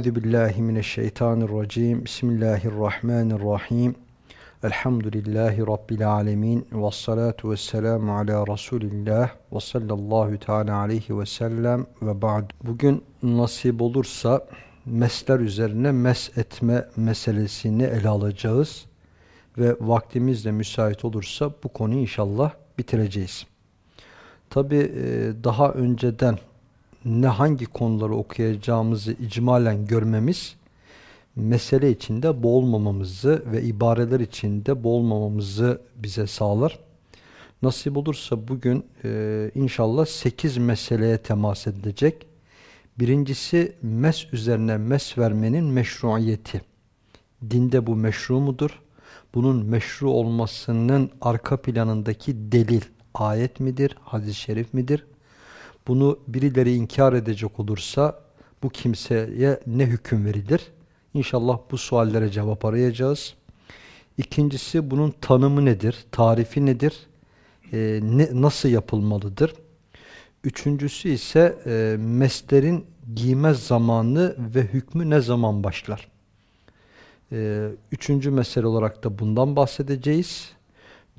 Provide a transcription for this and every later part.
Euzu billahi mineşşeytanirracim. Bismillahirrahmanirrahim. Elhamdülillahi rabbil alamin ve salatu vesselamü ala Resulillah ve sallallahu teala aleyhi ve sellem ve ba'd. Bugün nasip olursa mesler üzerine mes etme meselesini ele alacağız ve vaktimiz de müsait olursa bu konuyu inşallah bitireceğiz. Tabi daha önceden ne hangi konuları okuyacağımızı icmalen görmemiz mesele içinde boğulmamamızı ve ibareler içinde boğulmamamızı bize sağlar. Nasip olursa bugün e, inşallah 8 meseleye temas edilecek. Birincisi mes üzerine mes vermenin meşruiyeti. Dinde bu meşru mudur? Bunun meşru olmasının arka planındaki delil ayet midir, hadis-i şerif midir? Bunu birileri inkar edecek olursa bu kimseye ne hüküm verilir? İnşallah bu suallere cevap arayacağız. İkincisi bunun tanımı nedir? Tarifi nedir? E, ne, nasıl yapılmalıdır? Üçüncüsü ise e, meslerin giyme zamanı ve hükmü ne zaman başlar? E, üçüncü mesele olarak da bundan bahsedeceğiz.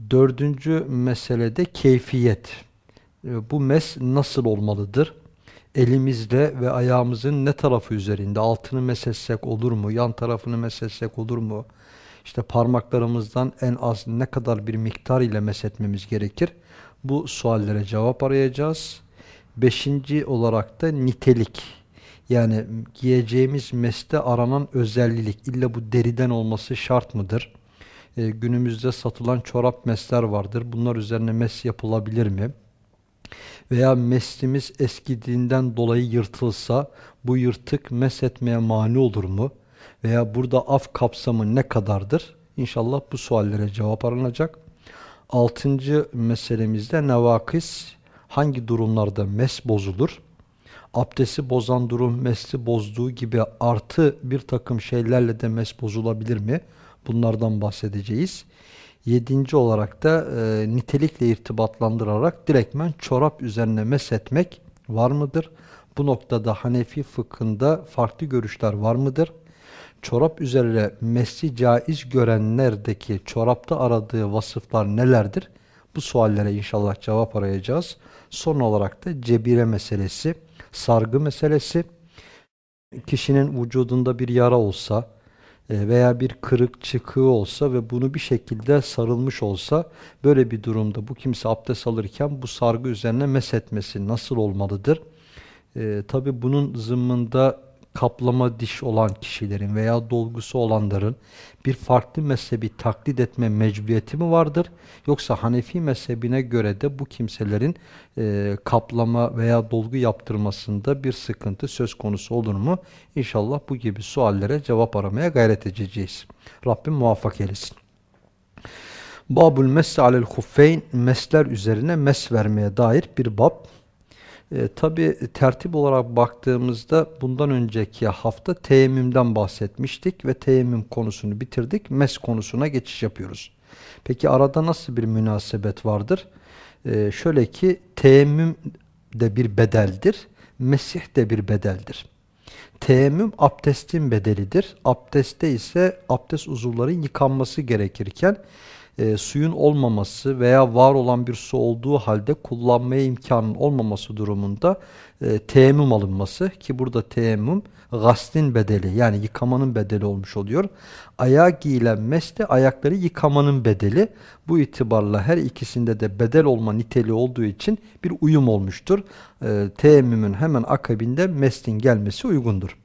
Dördüncü meselede keyfiyet. E, bu mes nasıl olmalıdır? Elimizde ve ayağımızın ne tarafı üzerinde? Altını mesetsek olur mu? Yan tarafını mesetsek olur mu? İşte parmaklarımızdan en az ne kadar bir miktar ile mesetmemiz gerekir? Bu suallere cevap arayacağız. Beşinci olarak da nitelik. Yani giyeceğimiz meste aranan özellik. İlla bu deriden olması şart mıdır? Ee, günümüzde satılan çorap mesler vardır. Bunlar üzerine mes yapılabilir mi? Veya meslimiz eskidiğinden dolayı yırtılsa bu yırtık etmeye mani olur mu? Veya burada af kapsamı ne kadardır? İnşallah bu suallere cevap aranacak. Altıncı meselemizde nevakis hangi durumlarda mes bozulur? Abdesti bozan durum mesli bozduğu gibi artı bir takım şeylerle de mes bozulabilir mi? Bunlardan bahsedeceğiz. Yedinci olarak da e, nitelikle irtibatlandırarak direktmen çorap üzerine mesetmek var mıdır? Bu noktada Hanefi fıkhında farklı görüşler var mıdır? Çorap üzerine mesli caiz görenlerdeki çorapta aradığı vasıflar nelerdir? Bu suallere inşallah cevap arayacağız. Son olarak da cebire meselesi, sargı meselesi. Kişinin vücudunda bir yara olsa, veya bir kırık çıkığı olsa ve bunu bir şekilde sarılmış olsa böyle bir durumda bu kimse abdest alırken bu sargı üzerine mesetmesi nasıl olmalıdır? E, Tabi bunun zımmında kaplama diş olan kişilerin veya dolgusu olanların bir farklı mezhebi taklit etme mecburiyeti mi vardır? Yoksa Hanefi mezhebine göre de bu kimselerin e, kaplama veya dolgu yaptırmasında bir sıkıntı söz konusu olur mu? İnşallah bu gibi suallere cevap aramaya gayret edeceğiz. Rabbim muvaffak eylesin. Babul messe alel huffeyn mesler üzerine mes vermeye dair bir bab. E, Tabi tertip olarak baktığımızda bundan önceki hafta teyemmümden bahsetmiştik ve teyemmüm konusunu bitirdik. Mes konusuna geçiş yapıyoruz. Peki arada nasıl bir münasebet vardır? E, şöyle ki teyemmüm de bir bedeldir, mesih de bir bedeldir. Teyemmüm abdestin bedelidir. Abdestte ise abdest uzuvların yıkanması gerekirken e, suyun olmaması veya var olan bir su olduğu halde kullanmaya imkanın olmaması durumunda e, teyemmüm alınması ki burada teyemmüm gaslin bedeli yani yıkamanın bedeli olmuş oluyor. Ayağa giyilen mes de ayakları yıkamanın bedeli. Bu itibarla her ikisinde de bedel olma niteliği olduğu için bir uyum olmuştur. E, teyemmümün hemen akabinde meslin gelmesi uygundur.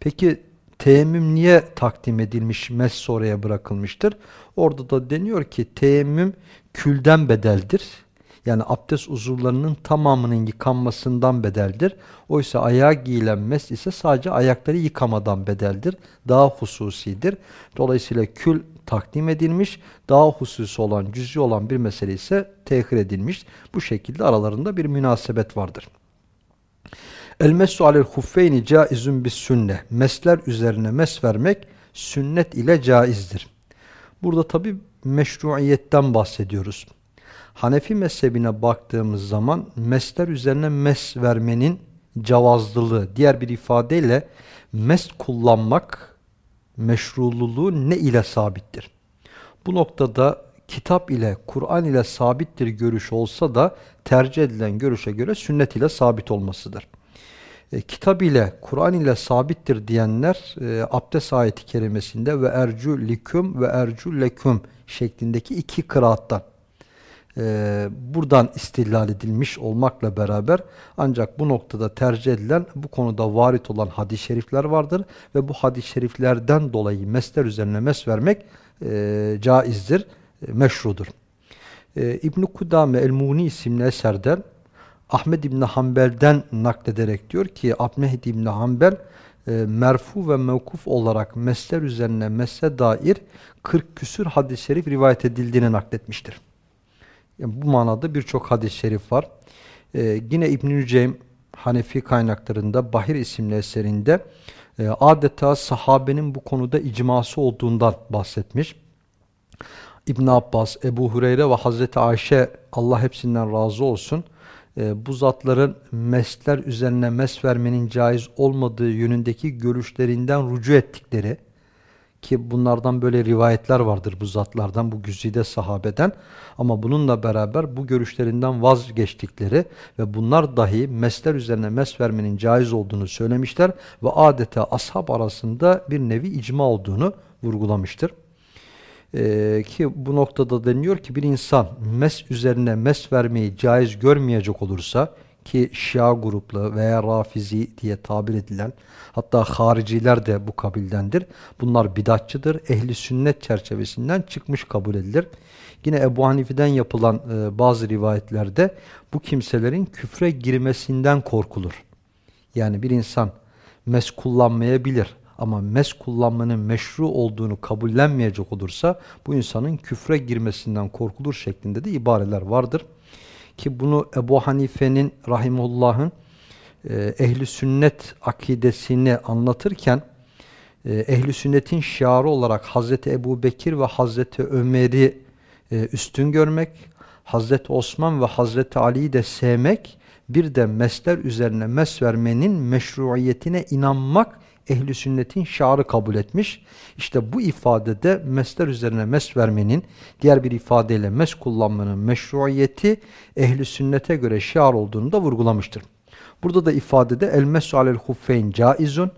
Peki teyemmüm niye takdim edilmiş, mes sonraya bırakılmıştır? Orada da deniyor ki teyemmüm külden bedeldir. Yani abdest uzuvlarının tamamının yıkanmasından bedeldir. Oysa ayağa giyilen mes ise sadece ayakları yıkamadan bedeldir. Daha hususidir. Dolayısıyla kül takdim edilmiş, daha hususi olan, cüz'i olan bir mesele ise tehir edilmiş. Bu şekilde aralarında bir münasebet vardır. El-messu alel huffeyni caizun bis sünne. Mesler üzerine mes vermek sünnet ile caizdir. Burada tabi meşruiyetten bahsediyoruz. Hanefi mezhebine baktığımız zaman mesler üzerine mes vermenin cavazlılığı, diğer bir ifadeyle mes kullanmak meşrululuğu ne ile sabittir? Bu noktada kitap ile, Kur'an ile sabittir görüş olsa da tercih edilen görüşe göre sünnet ile sabit olmasıdır. E, kitap ile, Kur'an ile sabittir diyenler e, abdest ayeti kerimesinde ve ercu liküm ve ercu leküm şeklindeki iki kıraattan e, buradan istillal edilmiş olmakla beraber ancak bu noktada tercih edilen bu konuda varit olan hadis-i şerifler vardır ve bu hadis-i şeriflerden dolayı mesler üzerine mes vermek e, caizdir, e, meşrudur. E, İbn-i Kudame El-Muni isimli eserden Ahmed İbni Hanbel'den naklederek diyor ki Ahmed İbni Hanbel e, merfu ve mevkuf olarak mesler üzerine mesle dair 40 küsür hadis-i şerif rivayet edildiğini nakletmiştir. Yani bu manada birçok hadis-i şerif var. Ee, yine İbn-i Hanefi kaynaklarında Bahir isimli eserinde e, adeta sahabenin bu konuda icması olduğundan bahsetmiş. İbn Abbas, Ebu Hureyre ve Hazreti Ayşe Allah hepsinden razı olsun. E, bu zatların mesler üzerine mes vermenin caiz olmadığı yönündeki görüşlerinden rücu ettikleri ki bunlardan böyle rivayetler vardır bu zatlardan, bu güzide sahabeden. Ama bununla beraber bu görüşlerinden vazgeçtikleri ve bunlar dahi mesler üzerine mes vermenin caiz olduğunu söylemişler ve adeta ashab arasında bir nevi icma olduğunu vurgulamıştır. Ee, ki bu noktada deniyor ki bir insan mes üzerine mes vermeyi caiz görmeyecek olursa ki Şia gruplu veya Rafizi diye tabir edilen hatta hariciler de bu kabildendir. Bunlar bidatçıdır. Ehli sünnet çerçevesinden çıkmış kabul edilir. Yine Ebu Hanife'den yapılan e, bazı rivayetlerde bu kimselerin küfre girmesinden korkulur. Yani bir insan mes kullanmayabilir ama mes kullanmanın meşru olduğunu kabullenmeyecek olursa bu insanın küfre girmesinden korkulur şeklinde de ibareler vardır. Ki bunu Ebu Hanife'nin rahimullah'ın e, ehli sünnet akidesini anlatırken e, ehli sünnetin şiarı olarak Hazreti Ebu Bekir ve Hazreti Ömer'i e, üstün görmek, Hazreti Osman ve Hazreti Ali'yi de sevmek, bir de mesler üzerine mes vermenin meşruiyetine inanmak ehli sünnetin şiarı kabul etmiş. İşte bu ifadede mesler üzerine mes vermenin, diğer bir ifadeyle mes kullanmanın meşruiyeti ehli sünnete göre şiar olduğunu da vurgulamıştır. Burada da ifadede el mesu alel huffeyn caizun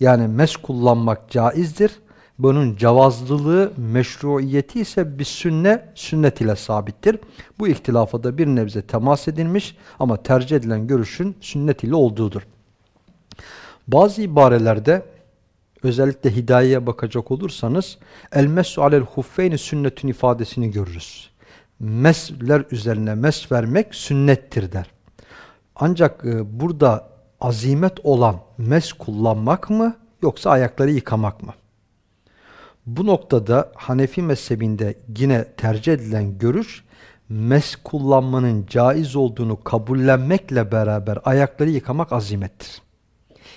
yani mes kullanmak caizdir. Bunun cavazlılığı, meşruiyeti ise bir sünne, sünnet ile sabittir. Bu ihtilafa da bir nebze temas edilmiş ama tercih edilen görüşün sünnet ile olduğudur. Bazı ibarelerde özellikle hidayeye bakacak olursanız el mesu alel huffeyni sünnetin ifadesini görürüz. Mesler üzerine mes vermek sünnettir der. Ancak e, burada azimet olan mes kullanmak mı yoksa ayakları yıkamak mı? Bu noktada Hanefi mezhebinde yine tercih edilen görüş mes kullanmanın caiz olduğunu kabullenmekle beraber ayakları yıkamak azimettir.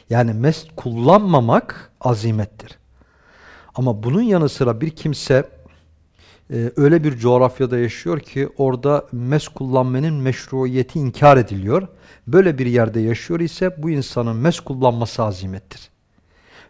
Yani mes kullanmamak azimettir. Ama bunun yanı sıra bir kimse e, öyle bir coğrafyada yaşıyor ki orada mes kullanmanın meşruiyeti inkar ediliyor. Böyle bir yerde yaşıyor ise bu insanın mes kullanması azimettir.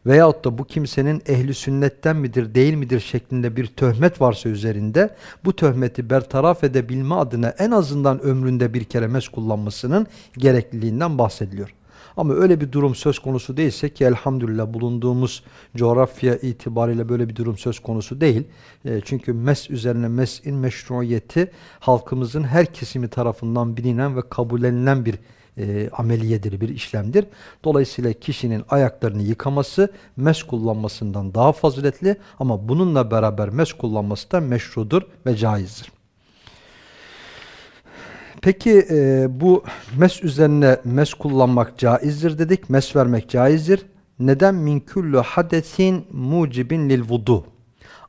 Veyahut da bu kimsenin ehli sünnetten midir değil midir şeklinde bir töhmet varsa üzerinde bu töhmeti bertaraf edebilme adına en azından ömründe bir kere mes kullanmasının gerekliliğinden bahsediliyor. Ama öyle bir durum söz konusu değilse ki elhamdülillah bulunduğumuz coğrafya itibariyle böyle bir durum söz konusu değil. E, çünkü mes üzerine mes'in meşruiyeti halkımızın her kesimi tarafından bilinen ve kabullenilen bir e, ameliyedir, bir işlemdir. Dolayısıyla kişinin ayaklarını yıkaması mes kullanmasından daha faziletli ama bununla beraber mes kullanması da meşrudur ve caizdir. Peki e, bu mes üzerine mes kullanmak caizdir dedik. Mes vermek caizdir. Neden min kullu hadesin mucibin lil vudu?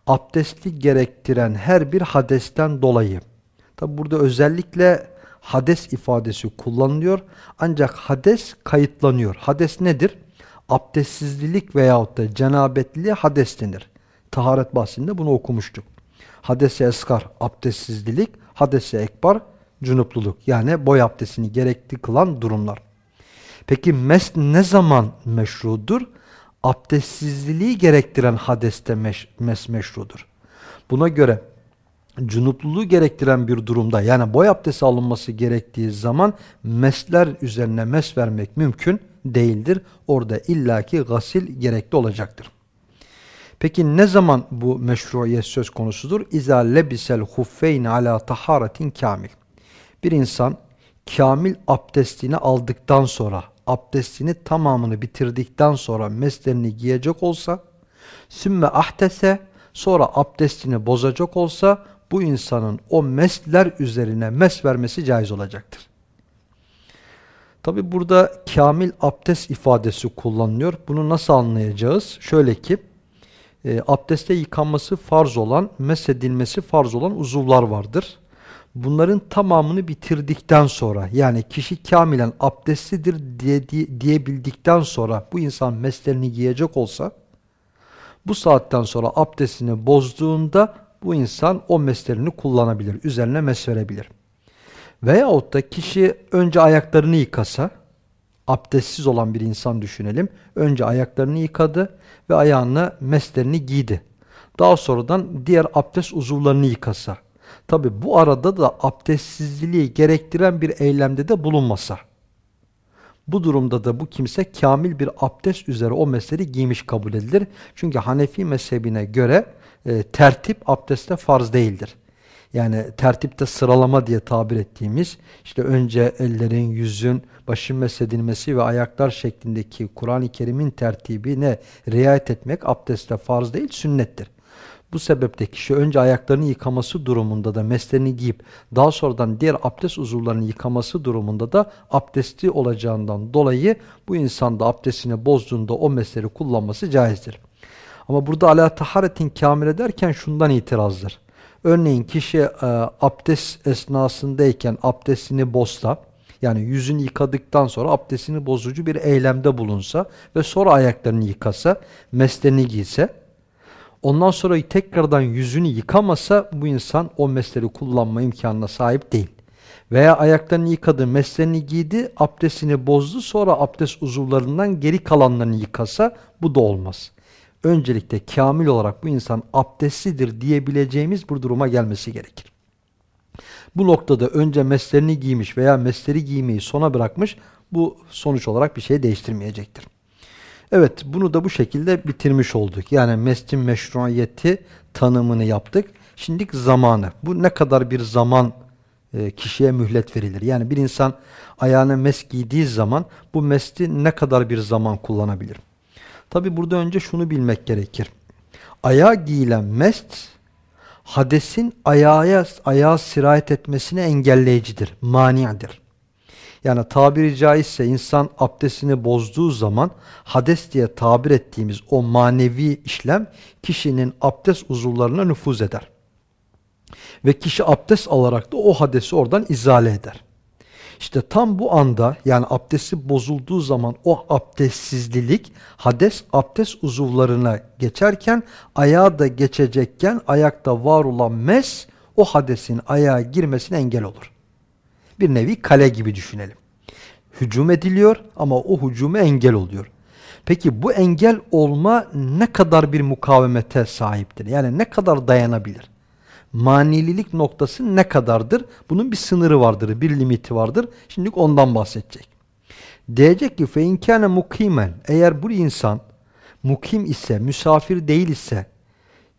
Abdestli gerektiren her bir hadesten dolayı. Tabi burada özellikle hades ifadesi kullanılıyor. Ancak hades kayıtlanıyor. Hades nedir? Abdestsizlik veyahut da cenabetliliğe hades denir. Taharet bahsinde bunu okumuştuk. Hadese eskar abdestsizlik, hadese ekbar cunupluluk yani boy abdestini gerekli kılan durumlar. Peki mes ne zaman meşrudur? Abdestsizliği gerektiren hadeste meş, mes meşrudur. Buna göre cunupluluğu gerektiren bir durumda yani boy abdesti alınması gerektiği zaman mesler üzerine mes vermek mümkün değildir. Orada illaki gasil gerekli olacaktır. Peki ne zaman bu meşruiyet söz konusudur? İza lebisel huffeyn ala taharetin kamil. Bir insan kamil abdestini aldıktan sonra, abdestini tamamını bitirdikten sonra meslerini giyecek olsa, sümme ahtese, sonra abdestini bozacak olsa, bu insanın o mesler üzerine mes vermesi caiz olacaktır. Tabi burada kamil abdest ifadesi kullanılıyor. Bunu nasıl anlayacağız? Şöyle ki, e, abdeste yıkanması farz olan, mesedilmesi farz olan uzuvlar vardır. Bunların tamamını bitirdikten sonra yani kişi kamilen abdestlidir diye, diye, diyebildikten sonra bu insan meslerini giyecek olsa bu saatten sonra abdestini bozduğunda bu insan o meslerini kullanabilir. Üzerine mes verebilir. Veyahut da kişi önce ayaklarını yıkasa abdestsiz olan bir insan düşünelim. Önce ayaklarını yıkadı ve ayağına meslerini giydi. Daha sonradan diğer abdest uzuvlarını yıkasa. Tabi bu arada da abdestsizliği gerektiren bir eylemde de bulunmasa. Bu durumda da bu kimse kamil bir abdest üzere o mesleri giymiş kabul edilir. Çünkü Hanefi mezhebine göre e, tertip abdeste farz değildir. Yani tertipte sıralama diye tabir ettiğimiz işte önce ellerin, yüzün, başın mesedilmesi ve ayaklar şeklindeki Kur'an-ı Kerim'in tertibine riayet etmek abdestte farz değil sünnettir. Bu sebeple kişi önce ayaklarını yıkaması durumunda da meslerini giyip daha sonradan diğer abdest uzuvlarını yıkaması durumunda da abdesti olacağından dolayı bu insan da abdestini bozduğunda o mesleri kullanması caizdir. Ama burada ala taharetin kamil ederken şundan itirazdır. Örneğin kişi e, abdest esnasındayken abdestini bozsa, yani yüzünü yıkadıktan sonra abdestini bozucu bir eylemde bulunsa ve sonra ayaklarını yıkasa, meslerini giyse, ondan sonra tekrardan yüzünü yıkamasa bu insan o mesleri kullanma imkanına sahip değil. Veya ayaklarını yıkadı, meslerini giydi, abdestini bozdu, sonra abdest uzuvlarından geri kalanlarını yıkasa bu da olmaz öncelikle kamil olarak bu insan abdestlidir diyebileceğimiz bir duruma gelmesi gerekir. Bu noktada önce meslerini giymiş veya mesleri giymeyi sona bırakmış bu sonuç olarak bir şey değiştirmeyecektir. Evet bunu da bu şekilde bitirmiş olduk. Yani meslin meşruiyeti tanımını yaptık. Şimdilik zamanı. Bu ne kadar bir zaman e, kişiye mühlet verilir? Yani bir insan ayağına mes giydiği zaman bu mesli ne kadar bir zaman kullanabilir? Tabi burada önce şunu bilmek gerekir. Ayağa giyilen mest hadesin ayağa, ayağa sirayet etmesine engelleyicidir, maniadır. Yani tabiri caizse insan abdestini bozduğu zaman hades diye tabir ettiğimiz o manevi işlem kişinin abdest uzuvlarına nüfuz eder. Ve kişi abdest alarak da o hadesi oradan izale eder. İşte tam bu anda yani abdesti bozulduğu zaman o abdestsizlik hades abdest uzuvlarına geçerken ayağa da geçecekken ayakta var olan mes o hadesin ayağa girmesine engel olur. Bir nevi kale gibi düşünelim. Hücum ediliyor ama o hücuma engel oluyor. Peki bu engel olma ne kadar bir mukavemete sahiptir? Yani ne kadar dayanabilir? manililik noktası ne kadardır? Bunun bir sınırı vardır, bir limiti vardır. Şimdi ondan bahsedecek. Diyecek ki fe mukimen eğer bu insan mukim ise, misafir değil ise,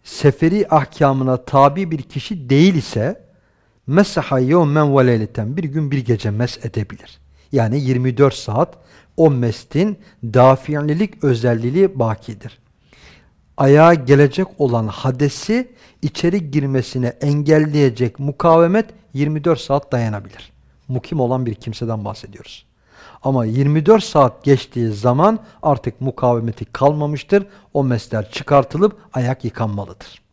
seferi ahkamına tabi bir kişi değil ise mesaha yevmen ve bir gün bir gece mes edebilir. Yani 24 saat o mestin dafi'lilik özelliği bakidir. Ayağa gelecek olan hadesi içeri girmesine engelleyecek mukavemet 24 saat dayanabilir. Mukim olan bir kimseden bahsediyoruz. Ama 24 saat geçtiği zaman artık mukavemeti kalmamıştır. O mesler çıkartılıp ayak yıkanmalıdır.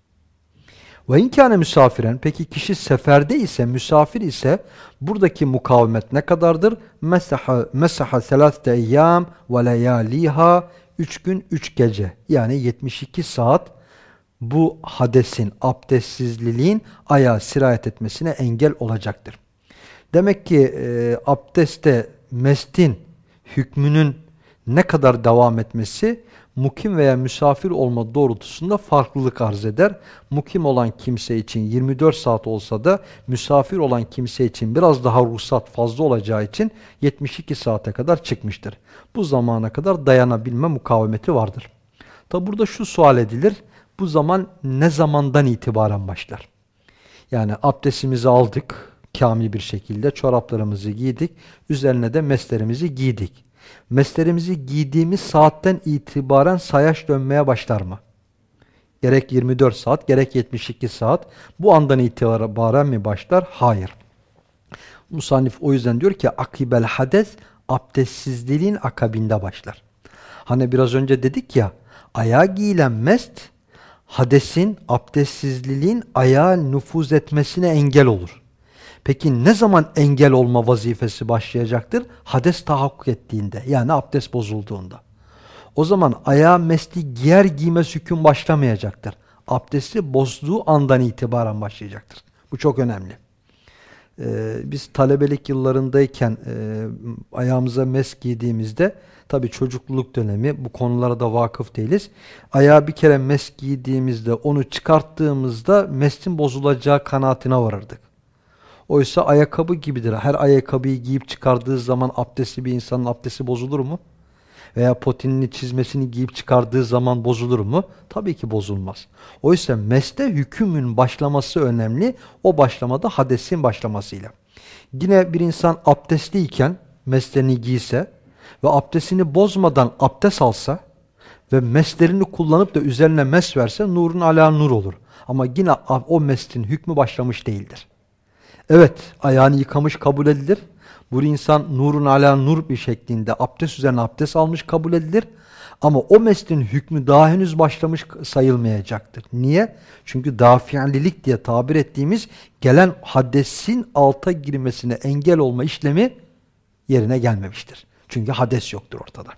Ve inkâne misafiren peki kişi seferde ise misafir ise buradaki mukavemet ne kadardır? Mesaha mesaha selâste eyyâm ve leyâliha 3 gün 3 gece yani 72 saat bu hadesin, abdestsizliliğin ayağa sirayet etmesine engel olacaktır. Demek ki e, abdestte mestin hükmünün ne kadar devam etmesi mukim veya misafir olma doğrultusunda farklılık arz eder. Mukim olan kimse için 24 saat olsa da misafir olan kimse için biraz daha ruhsat fazla olacağı için 72 saate kadar çıkmıştır. Bu zamana kadar dayanabilme mukavemeti vardır. Tabi burada şu sual edilir. Bu zaman ne zamandan itibaren başlar? Yani abdestimizi aldık kamil bir şekilde, çoraplarımızı giydik, üzerine de meslerimizi giydik meslerimizi giydiğimiz saatten itibaren sayaç dönmeye başlar mı? Gerek 24 saat, gerek 72 saat bu andan itibaren mi başlar? Hayır. Musannif o yüzden diyor ki akibel hades abdestsizliğin akabinde başlar. Hani biraz önce dedik ya ayağa giyilen mest hadesin, abdestsizliğin ayağa nüfuz etmesine engel olur. Peki ne zaman engel olma vazifesi başlayacaktır? Hades tahakkuk ettiğinde yani abdest bozulduğunda. O zaman ayağa mesli giyer giymez hüküm başlamayacaktır. Abdesti bozduğu andan itibaren başlayacaktır. Bu çok önemli. Ee, biz talebelik yıllarındayken e, ayağımıza mes giydiğimizde tabi çocukluk dönemi bu konulara da vakıf değiliz. Ayağa bir kere mes giydiğimizde onu çıkarttığımızda mesin bozulacağı kanaatine varırdık. Oysa ayakkabı gibidir. Her ayakkabıyı giyip çıkardığı zaman abdesti bir insanın abdesti bozulur mu? Veya potinini çizmesini giyip çıkardığı zaman bozulur mu? Tabii ki bozulmaz. Oysa meste hükümün başlaması önemli. O başlamada hadesin başlamasıyla. Yine bir insan abdestliyken meslerini giyse ve abdestini bozmadan abdest alsa ve meslerini kullanıp da üzerine mes verse nurun ala nur olur. Ama yine o meslin hükmü başlamış değildir. Evet ayağını yıkamış kabul edilir. Bu insan nurun ala nur bir şeklinde abdest üzerine abdest almış kabul edilir. Ama o meslin hükmü daha henüz başlamış sayılmayacaktır. Niye? Çünkü dafi'lilik diye tabir ettiğimiz gelen hadesin alta girmesine engel olma işlemi yerine gelmemiştir. Çünkü hades yoktur ortada.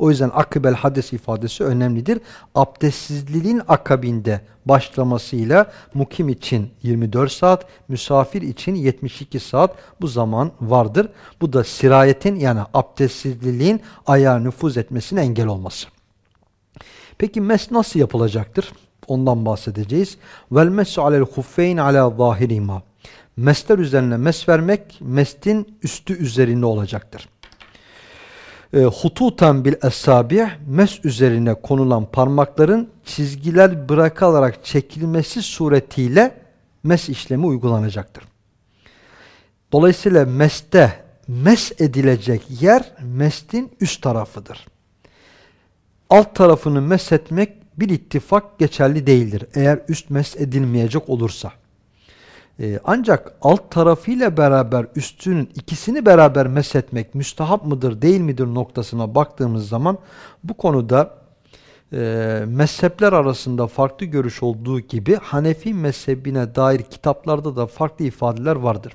O yüzden akıbel hades ifadesi önemlidir. Abdestsizliğin akabinde başlamasıyla mukim için 24 saat, misafir için 72 saat bu zaman vardır. Bu da sirayetin yani abdestsizliğin ayağa nüfuz etmesine engel olması. Peki mes nasıl yapılacaktır? Ondan bahsedeceğiz. Vel mesu alel huffeyn ala zahirima. Mesler üzerine mes vermek mestin üstü üzerinde olacaktır e, hututan bil esabi mes üzerine konulan parmakların çizgiler bırakılarak çekilmesi suretiyle mes işlemi uygulanacaktır. Dolayısıyla meste mes edilecek yer mestin üst tarafıdır. Alt tarafını mes etmek bir ittifak geçerli değildir. Eğer üst mes edilmeyecek olursa. Ee, ancak alt tarafıyla beraber üstünün ikisini beraber meshetmek müstahap mıdır değil midir noktasına baktığımız zaman bu konuda e, mezhepler arasında farklı görüş olduğu gibi Hanefi mezhebine dair kitaplarda da farklı ifadeler vardır.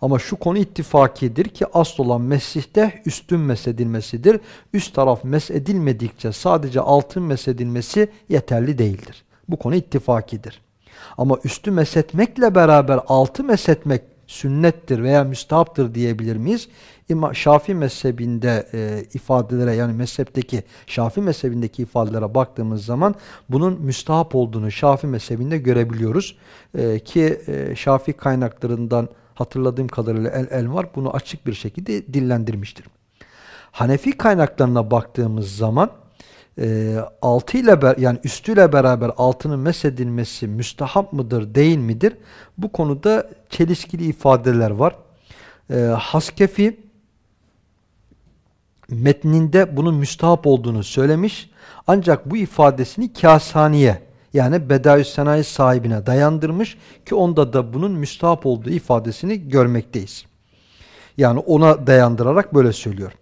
Ama şu konu ittifakidir ki asıl olan mesihte üstün mesedilmesidir. Üst taraf mesedilmedikçe sadece altın mesedilmesi yeterli değildir. Bu konu ittifakidir. Ama üstü mesetmekle beraber altı mesetmek sünnettir veya müstahaptır diyebilir miyiz? İma, Şafi mezhebinde e, ifadelere yani mezhepteki Şafi mezhebindeki ifadelere baktığımız zaman bunun müstahap olduğunu Şafi mezhebinde görebiliyoruz. E, ki e, Şafi kaynaklarından hatırladığım kadarıyla El Elmar bunu açık bir şekilde dillendirmiştir. Hanefi kaynaklarına baktığımız zaman e, altı ile yani üstüyle beraber altının mesedilmesi müstahap mıdır değil midir? Bu konuda çelişkili ifadeler var. E, Haskefi metninde bunun müstahap olduğunu söylemiş. Ancak bu ifadesini Kasaniye yani Bedayü Senayi sahibine dayandırmış ki onda da bunun müstahap olduğu ifadesini görmekteyiz. Yani ona dayandırarak böyle söylüyor.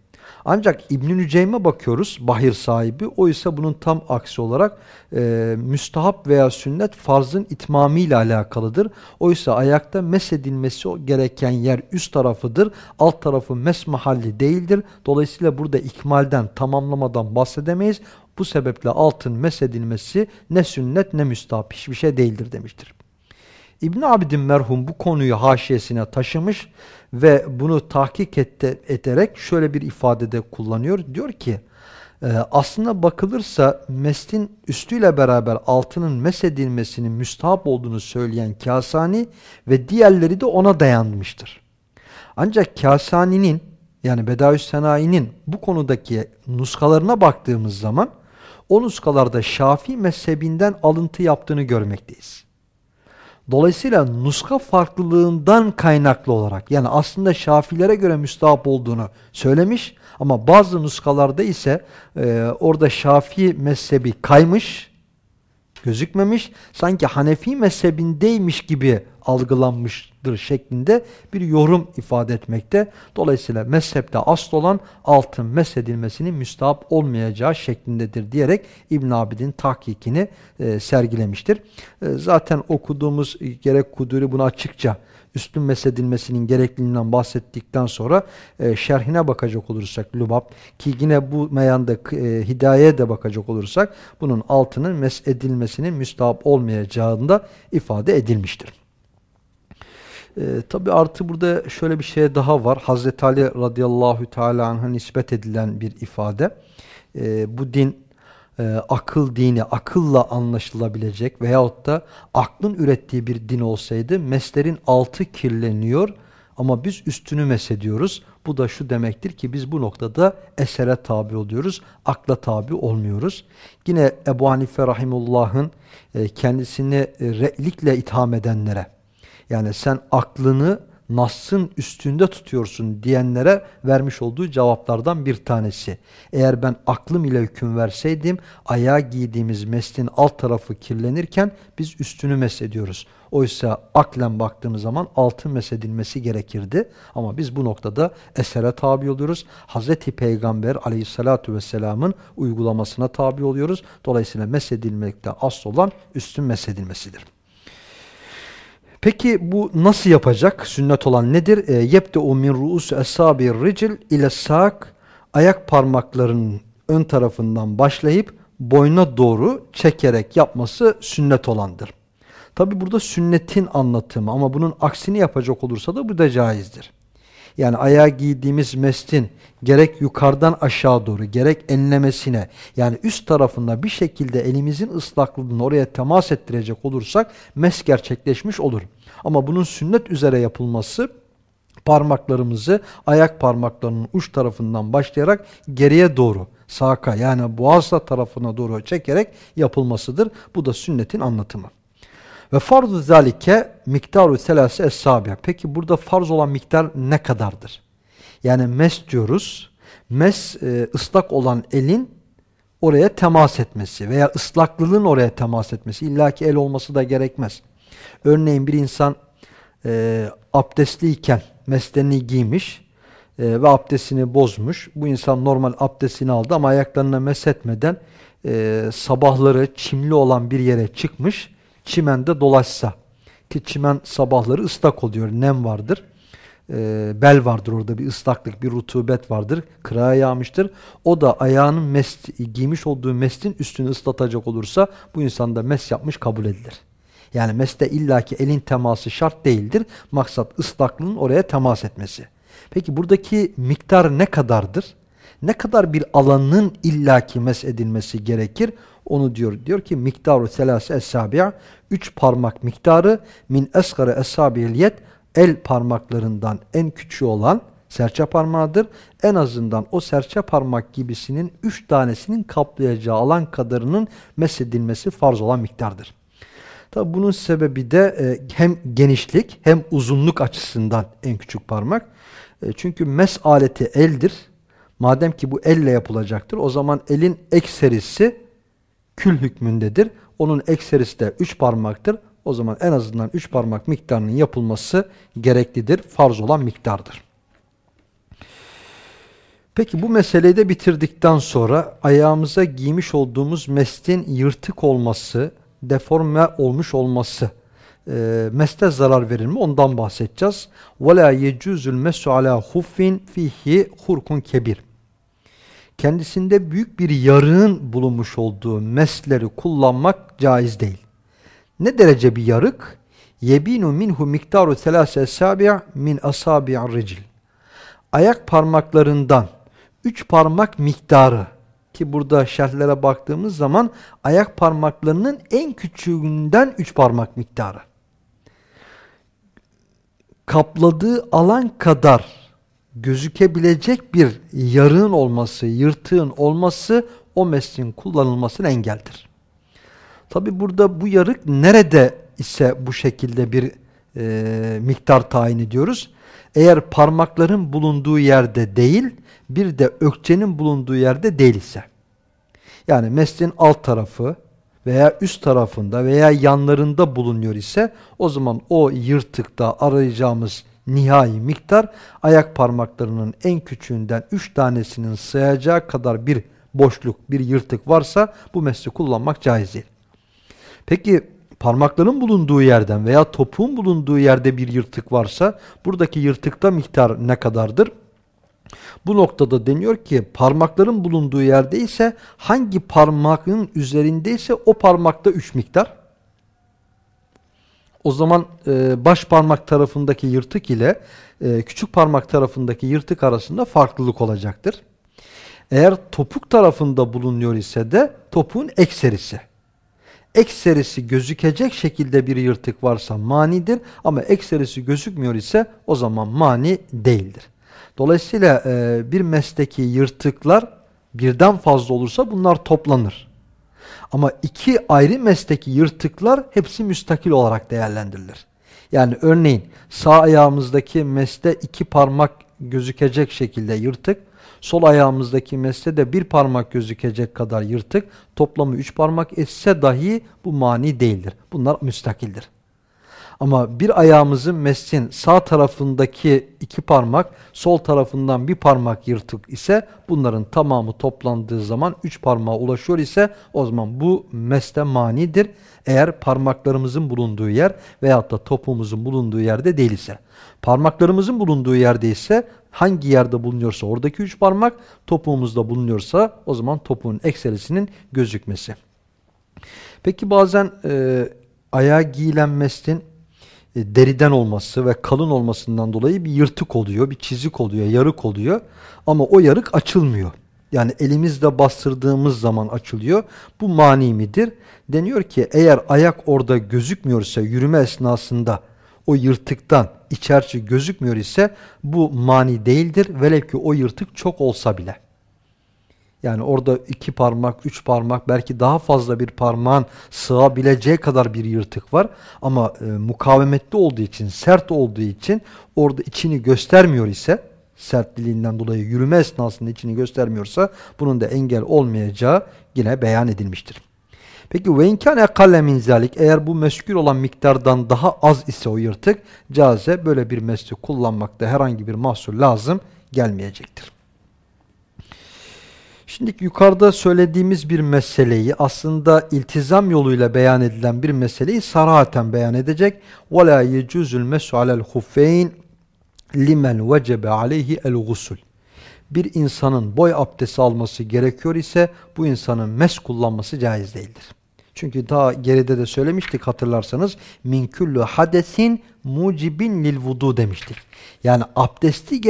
Ancak İbn-i Nüceym'e bakıyoruz bahir sahibi. O ise bunun tam aksi olarak e, müstahap veya sünnet farzın itmamı ile alakalıdır. Oysa ayakta mesedilmesi gereken yer üst tarafıdır. Alt tarafı mes mahalli değildir. Dolayısıyla burada ikmalden, tamamlamadan bahsedemeyiz. Bu sebeple altın mesedilmesi ne sünnet ne müstahap hiçbir şey değildir demiştir. İbn Abidin merhum bu konuyu haşiyesine taşımış ve bunu tahkik ette, ederek şöyle bir ifadede kullanıyor. Diyor ki e, aslında bakılırsa mestin üstüyle beraber altının mesedilmesinin müstahap olduğunu söyleyen Kasani ve diğerleri de ona dayanmıştır. Ancak Kasani'nin yani Bedaüs Senayi'nin bu konudaki nuskalarına baktığımız zaman o nuskalarda Şafii mezhebinden alıntı yaptığını görmekteyiz. Dolayısıyla nuska farklılığından kaynaklı olarak yani aslında Şafilere göre müstahap olduğunu söylemiş ama bazı nuskalarda ise e, orada Şafii mezhebi kaymış, gözükmemiş. Sanki Hanefi mezhebindeymiş gibi algılanmıştır şeklinde bir yorum ifade etmekte. Dolayısıyla mezhepte asıl olan altın mesedilmesinin müstahap olmayacağı şeklindedir diyerek İbn Abidin tahkikini e, sergilemiştir. E, zaten okuduğumuz gerek Kuduri bunu açıkça üstün mesedilmesinin gerekliliğinden bahsettikten sonra e, şerhine bakacak olursak Lubab ki yine bu meyanda e, hidayeye de bakacak olursak bunun altının mesedilmesinin müstahap olmayacağında ifade edilmiştir. E, Tabi artı burada şöyle bir şey daha var. Hazreti Ali radıyallahu teala nispet edilen bir ifade. E, bu din e, akıl dini, akılla anlaşılabilecek veyahut da aklın ürettiği bir din olsaydı meslerin altı kirleniyor ama biz üstünü mesediyoruz. Bu da şu demektir ki biz bu noktada esere tabi oluyoruz, akla tabi olmuyoruz. Yine Ebu Hanife Rahimullah'ın e, kendisini e, re'likle itham edenlere, yani sen aklını Nas'ın üstünde tutuyorsun diyenlere vermiş olduğu cevaplardan bir tanesi. Eğer ben aklım ile hüküm verseydim ayağa giydiğimiz meslin alt tarafı kirlenirken biz üstünü mesediyoruz. Oysa aklen baktığımız zaman altın mesedilmesi gerekirdi. Ama biz bu noktada esere tabi oluyoruz. Hazreti Peygamber aleyhissalatu vesselamın uygulamasına tabi oluyoruz. Dolayısıyla mesedilmekte asıl olan üstün mesedilmesidir. Peki bu nasıl yapacak? Sünnet olan nedir? E, Yebde'u min ru'us esabi ricil ile sak ayak parmaklarının ön tarafından başlayıp boyuna doğru çekerek yapması sünnet olandır. Tabi burada sünnetin anlatımı ama bunun aksini yapacak olursa da bu da caizdir. Yani ayağa giydiğimiz mestin gerek yukarıdan aşağı doğru gerek enlemesine yani üst tarafında bir şekilde elimizin ıslaklığını oraya temas ettirecek olursak mes gerçekleşmiş olur. Ama bunun sünnet üzere yapılması parmaklarımızı ayak parmaklarının uç tarafından başlayarak geriye doğru saka yani boğazla tarafına doğru çekerek yapılmasıdır. Bu da sünnetin anlatımı. Ve farz-ı zalike miktaru selase es Peki burada farz olan miktar ne kadardır? Yani mes diyoruz. Mes e, ıslak olan elin oraya temas etmesi veya ıslaklılığın oraya temas etmesi. İlla ki el olması da gerekmez. Örneğin bir insan e, abdestliyken mesleğini giymiş e, ve abdestini bozmuş. Bu insan normal abdestini aldı ama ayaklarına mesetmeden e, sabahları çimli olan bir yere çıkmış. Çimende dolaşsa ki çimen sabahları ıslak oluyor, nem vardır. E, bel vardır orada bir ıslaklık, bir rutubet vardır. Kırağa yağmıştır. O da ayağının mest, giymiş olduğu mestin üstünü ıslatacak olursa bu insan da mes yapmış kabul edilir. Yani meste illaki elin teması şart değildir. Maksat ıslaklığın oraya temas etmesi. Peki buradaki miktar ne kadardır? Ne kadar bir alanın illaki mes edilmesi gerekir? Onu diyor. Diyor ki miktaru selase esabi'a üç parmak miktarı min esgara esabiyel el parmaklarından en küçüğü olan serçe parmağıdır. En azından o serçe parmak gibisinin üç tanesinin kaplayacağı alan kadarının mesedilmesi farz olan miktardır. Tabi bunun sebebi de e, hem genişlik hem uzunluk açısından en küçük parmak. E, çünkü mes aleti eldir. Madem ki bu elle yapılacaktır o zaman elin ekserisi kül hükmündedir. Onun ekserisi de 3 parmaktır. O zaman en azından 3 parmak miktarının yapılması gereklidir. Farz olan miktardır. Peki bu meseleyi de bitirdikten sonra ayağımıza giymiş olduğumuz mestin yırtık olması, deforme olmuş olması e, meste zarar verir mi? Ondan bahsedeceğiz. وَلَا يَجُوزُ الْمَسُ عَلَى خُفٍ فِيهِ hurkun kebir. Kendisinde büyük bir yarığın bulunmuş olduğu mesleri kullanmak caiz değil. Ne derece bir yarık? yebinu minhu miktaru thelâse esabi' min asabi'ar ricil. Ayak parmaklarından üç parmak miktarı ki burada şerhlere baktığımız zaman ayak parmaklarının en küçüğünden üç parmak miktarı. Kapladığı alan kadar gözükebilecek bir yarığın olması, yırtığın olması o mesleğin kullanılmasına engeldir. Tabi burada bu yarık nerede ise bu şekilde bir e, miktar tayin ediyoruz. Eğer parmakların bulunduğu yerde değil, bir de ökçenin bulunduğu yerde değil ise. Yani mesleğin alt tarafı veya üst tarafında veya yanlarında bulunuyor ise o zaman o yırtıkta arayacağımız nihai miktar ayak parmaklarının en küçüğünden 3 tanesinin sığacağı kadar bir boşluk, bir yırtık varsa bu mesleği kullanmak caiz değil. Peki parmakların bulunduğu yerden veya topuğun bulunduğu yerde bir yırtık varsa buradaki yırtıkta miktar ne kadardır? Bu noktada deniyor ki parmakların bulunduğu yerde ise hangi parmağın üzerindeyse o parmakta 3 miktar. O zaman e, baş parmak tarafındaki yırtık ile e, küçük parmak tarafındaki yırtık arasında farklılık olacaktır. Eğer topuk tarafında bulunuyor ise de topuğun ekserisi ekserisi gözükecek şekilde bir yırtık varsa manidir ama ekserisi gözükmüyor ise o zaman mani değildir. Dolayısıyla e, bir mesleki yırtıklar birden fazla olursa bunlar toplanır. Ama iki ayrı mesleki yırtıklar hepsi müstakil olarak değerlendirilir. Yani örneğin sağ ayağımızdaki mesle iki parmak gözükecek şekilde yırtık, Sol ayağımızdaki mesle de bir parmak gözükecek kadar yırtık. Toplamı üç parmak etse dahi bu mani değildir. Bunlar müstakildir. Ama bir ayağımızın mesin sağ tarafındaki iki parmak, sol tarafından bir parmak yırtık ise bunların tamamı toplandığı zaman üç parmağa ulaşıyor ise o zaman bu mesle manidir. Eğer parmaklarımızın bulunduğu yer veyahut da topumuzun bulunduğu yerde değil ise. Parmaklarımızın bulunduğu yerde ise hangi yerde bulunuyorsa oradaki üç parmak topuğumuzda bulunuyorsa o zaman topuğun ekserisinin gözükmesi. Peki bazen e, ayağa giyilen meslin e, deriden olması ve kalın olmasından dolayı bir yırtık oluyor, bir çizik oluyor, yarık oluyor ama o yarık açılmıyor. Yani elimizle bastırdığımız zaman açılıyor. Bu mani midir? Deniyor ki eğer ayak orada gözükmüyorsa yürüme esnasında o yırtıktan içerçi gözükmüyor ise bu mani değildir. Velev ki o yırtık çok olsa bile. Yani orada iki parmak, üç parmak belki daha fazla bir parmağın sığabileceği kadar bir yırtık var. Ama e, mukavemetli olduğu için, sert olduğu için orada içini göstermiyor ise sertliliğinden dolayı yürüme esnasında içini göstermiyorsa bunun da engel olmayacağı yine beyan edilmiştir. Peki ve inkâne ekalle min eğer bu meskul olan miktardan daha az ise o yırtık caze böyle bir mescid kullanmakta herhangi bir mahsur lazım gelmeyecektir. Şimdi yukarıda söylediğimiz bir meseleyi aslında iltizam yoluyla beyan edilen bir meseleyi sarahaten beyan edecek. وَلَا يَجُزُ الْمَسُ عَلَى الْخُفَّيْنِ limen وَجَبَ عَلَيْهِ الْغُسُلِ Bir insanın boy abdesti alması gerekiyor ise bu insanın mes kullanması caiz değildir. Çünkü daha geride de söylemiştik hatırlarsanız min kullu hadesin mucibin lil vudu demiştik. Yani abdesti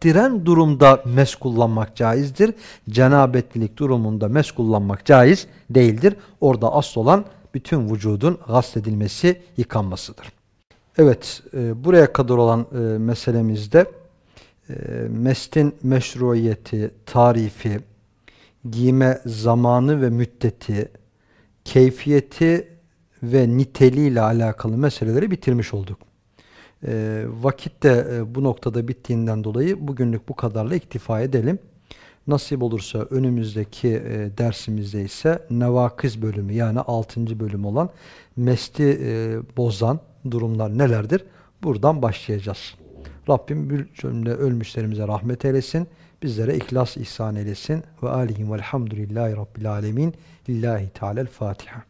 gerektiren durumda mes kullanmak caizdir. Cenabetlilik durumunda mes kullanmak caiz değildir. Orada asıl olan bütün vücudun gasledilmesi, yıkanmasıdır. Evet, e, buraya kadar olan e, meselemizde e, mestin meşruiyeti, tarifi, giyme zamanı ve müddeti, keyfiyeti ve niteliğiyle alakalı meseleleri bitirmiş olduk. E, vakit de e, bu noktada bittiğinden dolayı bugünlük bu kadarla iktifa edelim. Nasip olursa önümüzdeki e, dersimizde ise nevakız bölümü yani 6. bölüm olan mesti e, bozan durumlar nelerdir? Buradan başlayacağız. Rabbim cümle ölmüşlerimize rahmet eylesin. Bizlere ihlas ihsan eylesin. Ve alihim velhamdülillahi rabbil alemin. Lillahi Teala'l-Fatiha.